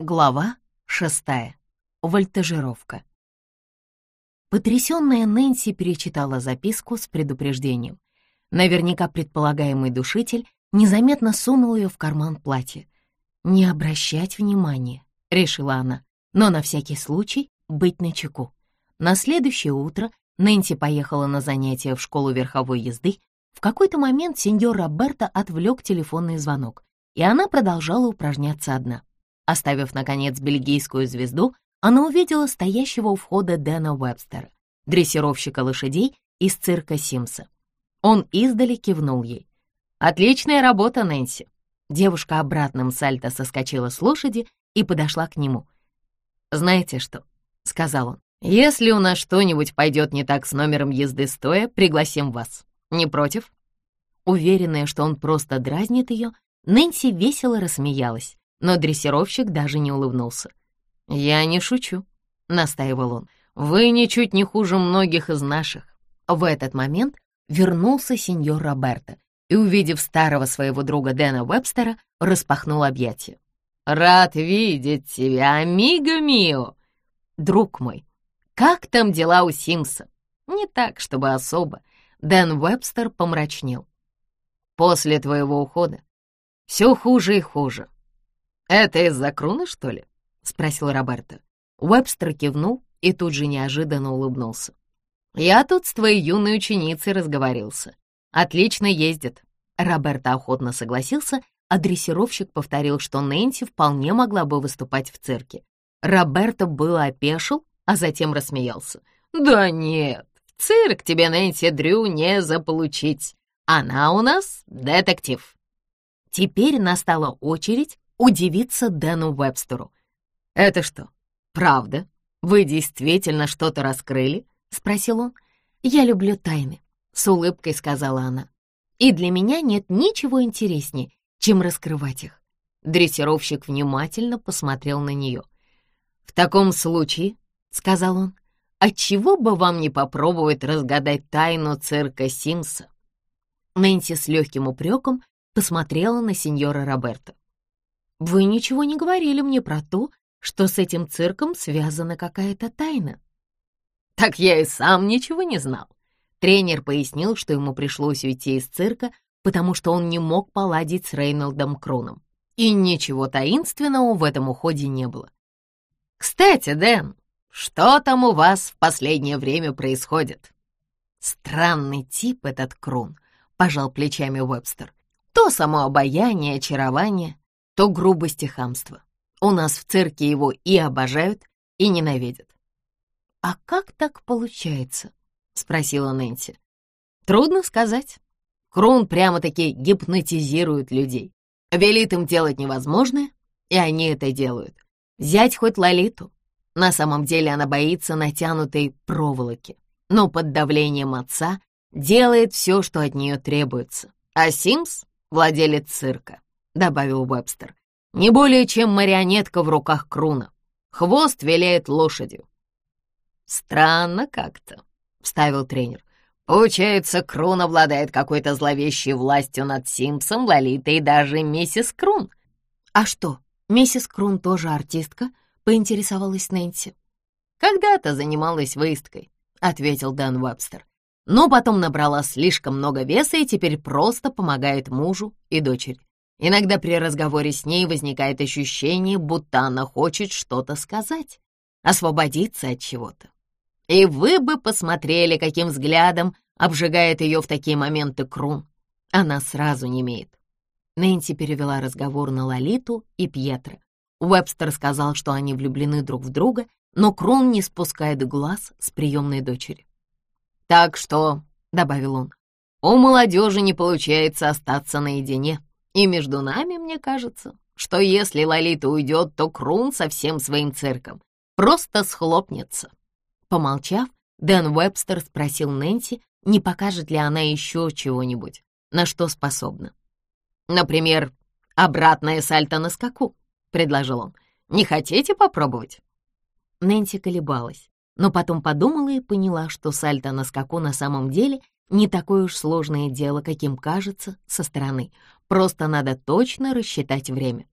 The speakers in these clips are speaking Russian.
Глава шестая. Вольтажировка. Потрясённая Нэнси перечитала записку с предупреждением. Наверняка предполагаемый душитель незаметно сунул её в карман платья. «Не обращать внимания», — решила она, но на всякий случай быть начеку. На следующее утро Нэнси поехала на занятия в школу верховой езды. В какой-то момент сеньор Роберто отвлек телефонный звонок, и она продолжала упражняться одна. Оставив, наконец, бельгийскую звезду, она увидела стоящего у входа Дэна Уэбстера, дрессировщика лошадей из цирка Симса. Он издали кивнул ей. «Отличная работа, Нэнси!» Девушка обратным сальто соскочила с лошади и подошла к нему. «Знаете что?» — сказал он. «Если у нас что-нибудь пойдет не так с номером езды стоя, пригласим вас. Не против?» Уверенная, что он просто дразнит ее, Нэнси весело рассмеялась но дрессировщик даже не улыбнулся. «Я не шучу», — настаивал он. «Вы ничуть не хуже многих из наших». В этот момент вернулся сеньор Роберто и, увидев старого своего друга Дэна Вебстера, распахнул объятия. «Рад видеть тебя, амиго мио!» «Друг мой, как там дела у Симса?» «Не так, чтобы особо». Дэн Вебстер помрачнел. «После твоего ухода все хуже и хуже. «Это из-за круны, что ли?» — спросил Роберто. Уэбстер кивнул и тут же неожиданно улыбнулся. «Я тут с твоей юной ученицей разговорился. Отлично ездит». Роберто охотно согласился, а дрессировщик повторил, что Нэнси вполне могла бы выступать в цирке. Роберто было опешил, а затем рассмеялся. «Да нет, в цирк тебе Нэнси Дрю не заполучить. Она у нас детектив». Теперь настала очередь удивиться Дэну Вебстеру. «Это что, правда? Вы действительно что-то раскрыли?» — спросил он. «Я люблю тайны», — с улыбкой сказала она. «И для меня нет ничего интереснее, чем раскрывать их». Дрессировщик внимательно посмотрел на нее. «В таком случае», — сказал он, — «отчего бы вам не попробовать разгадать тайну цирка Симса?» Нэнси с легким упреком посмотрела на сеньора Роберта. Вы ничего не говорили мне про то, что с этим цирком связана какая-то тайна. Так я и сам ничего не знал. Тренер пояснил, что ему пришлось уйти из цирка, потому что он не мог поладить с Рейнольдом Кроном. И ничего таинственного в этом уходе не было. «Кстати, Дэн, что там у вас в последнее время происходит?» «Странный тип этот Крон», — пожал плечами Уэбстер. «То само обаяние, очарование, то грубость и хамство. У нас в цирке его и обожают, и ненавидят. «А как так получается?» — спросила Нэнси. «Трудно сказать. Крун прямо-таки гипнотизирует людей. Велит им делать невозможное, и они это делают. Взять хоть Лолиту. На самом деле она боится натянутой проволоки, но под давлением отца делает все, что от нее требуется. А Симс — владелец цирка. — добавил Уэбстер. «Не более чем марионетка в руках Круна. Хвост виляет лошадью». «Странно как-то», — вставил тренер. «Получается, Крун обладает какой-то зловещей властью над Симпсом, Лолитой и даже миссис Крун». «А что, миссис Крун тоже артистка?» — поинтересовалась Нэнси. «Когда-то занималась выездкой», — ответил Дэн Уэбстер. «Но потом набрала слишком много веса и теперь просто помогает мужу и дочери. Иногда при разговоре с ней возникает ощущение, будто она хочет что-то сказать, освободиться от чего-то. И вы бы посмотрели, каким взглядом обжигает ее в такие моменты Крун. Она сразу не имеет. Нэнси перевела разговор на Лолиту и Пьетро. Уэбстер сказал, что они влюблены друг в друга, но Крун не спускает глаз с приемной дочери. «Так что», — добавил он, — «у молодежи не получается остаться наедине». И между нами, мне кажется, что если Лолита уйдет, то Крун со всем своим цирком просто схлопнется. Помолчав, Дэн Вебстер спросил Нэнси, не покажет ли она еще чего-нибудь, на что способна. «Например, обратное сальто на скаку», — предложил он. «Не хотите попробовать?» Нэнси колебалась, но потом подумала и поняла, что сальто на скаку на самом деле не такое уж сложное дело, каким кажется со стороны. Просто надо точно рассчитать время.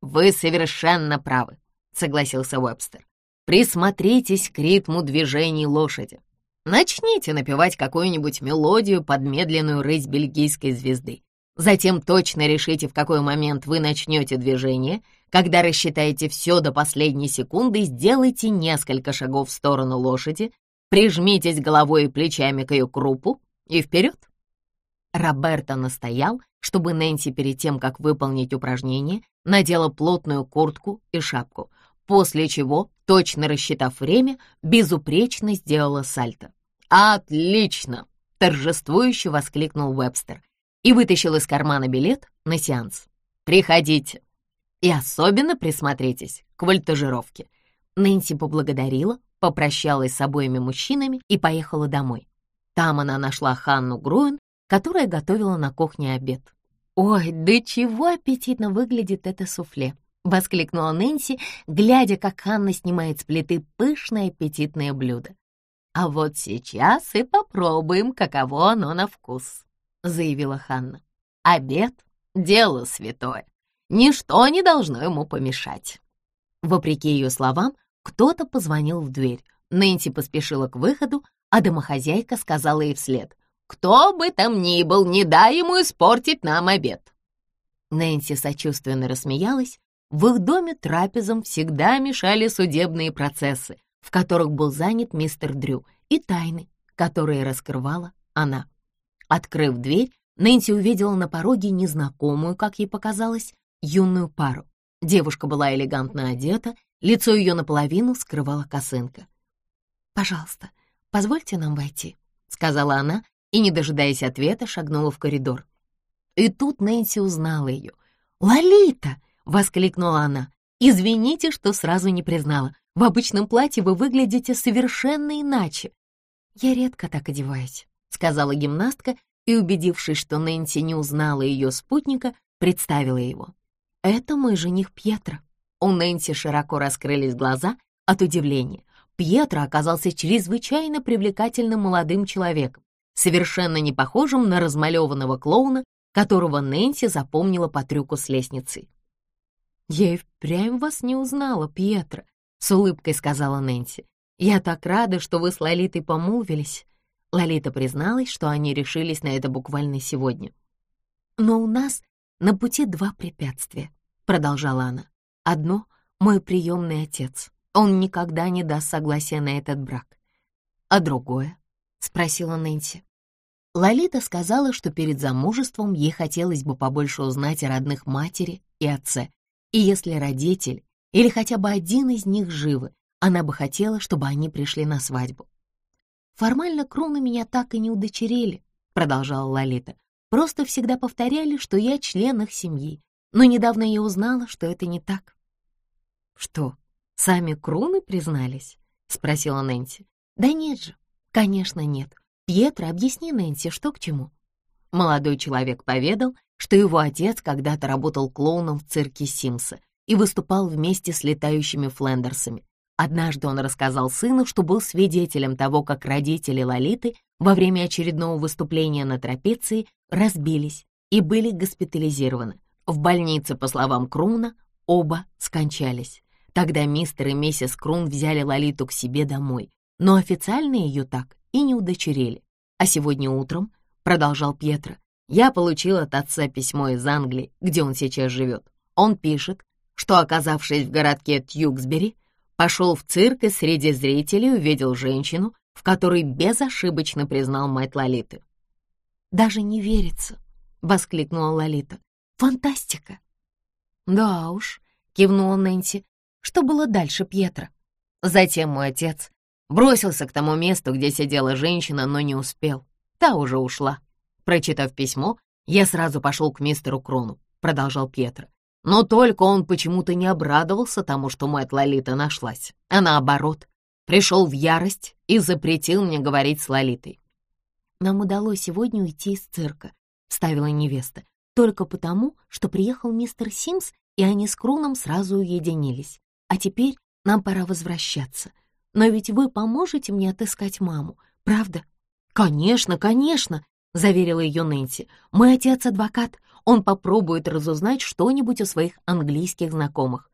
вы совершенно правы», — согласился Уэбстер. «Присмотритесь к ритму движений лошади. Начните напевать какую-нибудь мелодию под медленную рысь бельгийской звезды. Затем точно решите, в какой момент вы начнете движение. Когда рассчитаете все до последней секунды, сделайте несколько шагов в сторону лошади, прижмитесь головой и плечами к ее крупу и вперед. Роберто настоял, чтобы Нэнси перед тем, как выполнить упражнение, надела плотную куртку и шапку, после чего, точно рассчитав время, безупречно сделала сальто. «Отлично!» — торжествующе воскликнул Вебстер и вытащил из кармана билет на сеанс. «Приходите!» И особенно присмотритесь к вольтажировке. Нэнси поблагодарила, попрощалась с обоими мужчинами и поехала домой. Там она нашла Ханну Груин, которая готовила на кухне обед. «Ой, да чего аппетитно выглядит это суфле!» — воскликнула Нэнси, глядя, как Ханна снимает с плиты пышное аппетитное блюдо. «А вот сейчас и попробуем, каково оно на вкус», — заявила Ханна. «Обед — дело святое. Ничто не должно ему помешать». Вопреки ее словам, кто-то позвонил в дверь. Нэнси поспешила к выходу, а домохозяйка сказала ей вслед. Кто бы там ни был, не дай ему испортить нам обед. Нэнси сочувственно рассмеялась. В их доме трапезам всегда мешали судебные процессы, в которых был занят мистер Дрю, и тайны, которые раскрывала она. Открыв дверь, Нэнси увидела на пороге незнакомую, как ей показалось, юную пару. Девушка была элегантно одета, лицо ее наполовину скрывала косынка. «Пожалуйста, позвольте нам войти», — сказала она, и, не дожидаясь ответа, шагнула в коридор. И тут Нэнси узнала ее. «Лолита!» — воскликнула она. «Извините, что сразу не признала. В обычном платье вы выглядите совершенно иначе». «Я редко так одеваюсь», — сказала гимнастка, и, убедившись, что Нэнси не узнала ее спутника, представила его. «Это мой жених Пьетро». У Нэнси широко раскрылись глаза от удивления. Пьетро оказался чрезвычайно привлекательным молодым человеком совершенно не похожим на размалеванного клоуна, которого Нэнси запомнила по трюку с лестницей. «Я и впрямь вас не узнала, Пьетро», — с улыбкой сказала Нэнси. «Я так рада, что вы с Лолитой помолвились». Лолита призналась, что они решились на это буквально сегодня. «Но у нас на пути два препятствия», — продолжала она. «Одно — мой приемный отец. Он никогда не даст согласия на этот брак. А другое — спросила Нэнси. Лолита сказала, что перед замужеством ей хотелось бы побольше узнать о родных матери и отце. И если родитель или хотя бы один из них живы, она бы хотела, чтобы они пришли на свадьбу. «Формально кроны меня так и не удочерили», — продолжала Лолита. «Просто всегда повторяли, что я член их семьи. Но недавно я узнала, что это не так». «Что, сами кроны признались?» — спросила Нэнси. «Да нет же, «Конечно, нет. Пьетро, объясни Нэнси, что к чему». Молодой человек поведал, что его отец когда-то работал клоуном в цирке Симса и выступал вместе с летающими Флендерсами. Однажды он рассказал сыну, что был свидетелем того, как родители Лолиты во время очередного выступления на трапеции разбились и были госпитализированы. В больнице, по словам Круна, оба скончались. Тогда мистер и миссис Крун взяли Лолиту к себе домой, но официально ее так и не удочерили. А сегодня утром, продолжал Пьетро, я получил от отца письмо из Англии, где он сейчас живет. Он пишет, что, оказавшись в городке Тьюксбери, пошел в цирк и среди зрителей увидел женщину, в которой безошибочно признал мать Лолиты. «Даже не верится!» — воскликнула Лолита. «Фантастика!» «Да уж», — кивнула Нэнси. «Что было дальше, Пьетро?» Затем мой отец Бросился к тому месту, где сидела женщина, но не успел. Та уже ушла. Прочитав письмо, я сразу пошел к мистеру Крону, продолжал Пьетро. Но только он почему-то не обрадовался тому, что мать Лолита нашлась, а наоборот, пришел в ярость и запретил мне говорить с Лолитой. «Нам удалось сегодня уйти из цирка», — вставила невеста, «только потому, что приехал мистер Симс, и они с Кроном сразу уединились. А теперь нам пора возвращаться. Но ведь вы поможете мне отыскать маму, правда?» «Конечно, конечно», — заверила ее Нэнси. «Мой отец адвокат, он попробует разузнать что-нибудь у своих английских знакомых.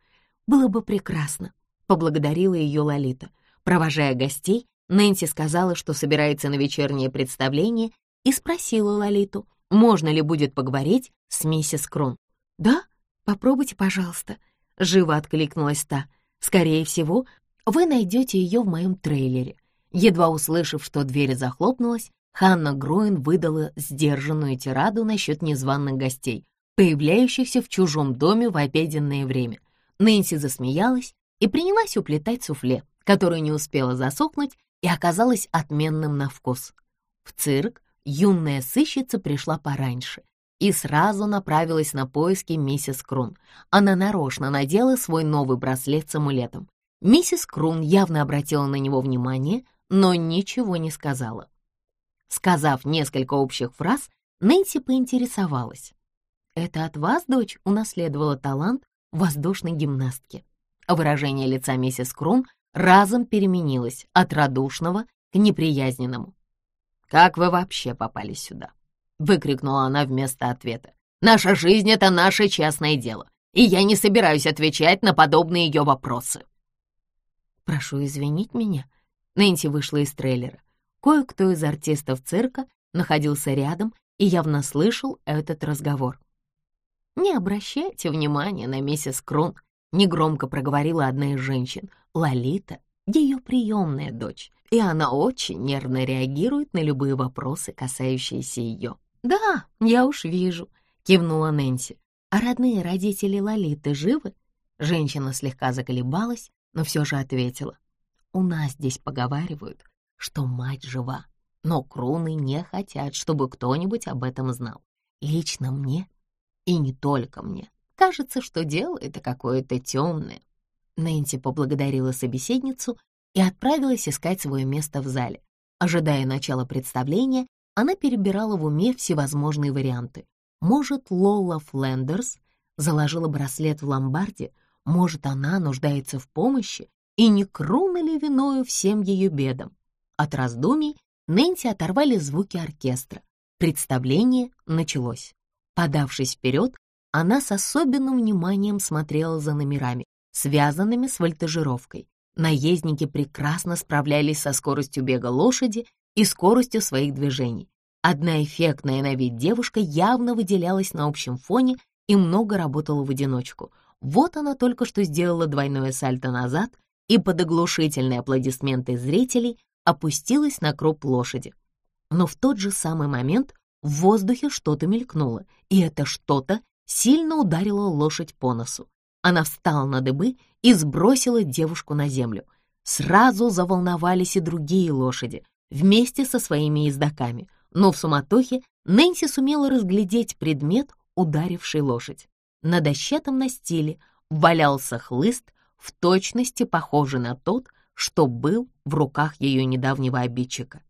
Было бы прекрасно, поблагодарила ее Лолита. Провожая гостей, Нэнси сказала, что собирается на вечернее представление, и спросила Лолиту, можно ли будет поговорить с миссис Крон. «Да, попробуйте, пожалуйста», — живо откликнулась та. «Скорее всего, вы найдете ее в моем трейлере». Едва услышав, что дверь захлопнулась, Ханна Груин выдала сдержанную тираду насчет незваных гостей, появляющихся в чужом доме в обеденное время. Нэнси засмеялась и принялась уплетать суфле, которое не успела засохнуть и оказалось отменным на вкус. В цирк юная сыщица пришла пораньше и сразу направилась на поиски миссис Крун. Она нарочно надела свой новый браслет с амулетом. Миссис Крун явно обратила на него внимание, но ничего не сказала. Сказав несколько общих фраз, Нэнси поинтересовалась. «Это от вас, дочь, унаследовала талант воздушной гимнастки?» Выражение лица миссис Крун разом переменилось от радушного к неприязненному. «Как вы вообще попали сюда?» — выкрикнула она вместо ответа. «Наша жизнь — это наше частное дело, и я не собираюсь отвечать на подобные ее вопросы». «Прошу извинить меня», — Нэнси вышла из трейлера. Кое-кто из артистов цирка находился рядом и явно слышал этот разговор. «Не обращайте внимания на миссис Крун», — негромко проговорила одна из женщин. «Лолита — ее приемная дочь, и она очень нервно реагирует на любые вопросы, касающиеся ее». «Да, я уж вижу», — кивнула Нэнси. «А родные родители Лолиты живы?» Женщина слегка заколебалась, но все же ответила. «У нас здесь поговаривают, что мать жива, но круны не хотят, чтобы кто-нибудь об этом знал. Лично мне, и не только мне, кажется, что дело это какое-то темное. Нэнси поблагодарила собеседницу и отправилась искать свое место в зале. Ожидая начала представления, она перебирала в уме всевозможные варианты. Может, Лола Флендерс заложила браслет в ломбарде, может, она нуждается в помощи, и не круна ли виною всем ее бедам? От раздумий Нэнси оторвали звуки оркестра. Представление началось. Подавшись вперед, она с особенным вниманием смотрела за номерами, связанными с вольтажировкой. Наездники прекрасно справлялись со скоростью бега лошади и скоростью своих движений. Одна эффектная на вид девушка явно выделялась на общем фоне и много работала в одиночку. Вот она только что сделала двойное сальто назад и под оглушительные аплодисменты зрителей опустилась на круп лошади. Но в тот же самый момент в воздухе что-то мелькнуло, и это что-то сильно ударило лошадь по носу. Она встала на дыбы и сбросила девушку на землю. Сразу заволновались и другие лошади вместе со своими ездоками, но в суматохе Нэнси сумела разглядеть предмет, ударивший лошадь. На дощатом настиле валялся хлыст, в точности похожий на тот, что был в руках ее недавнего обидчика.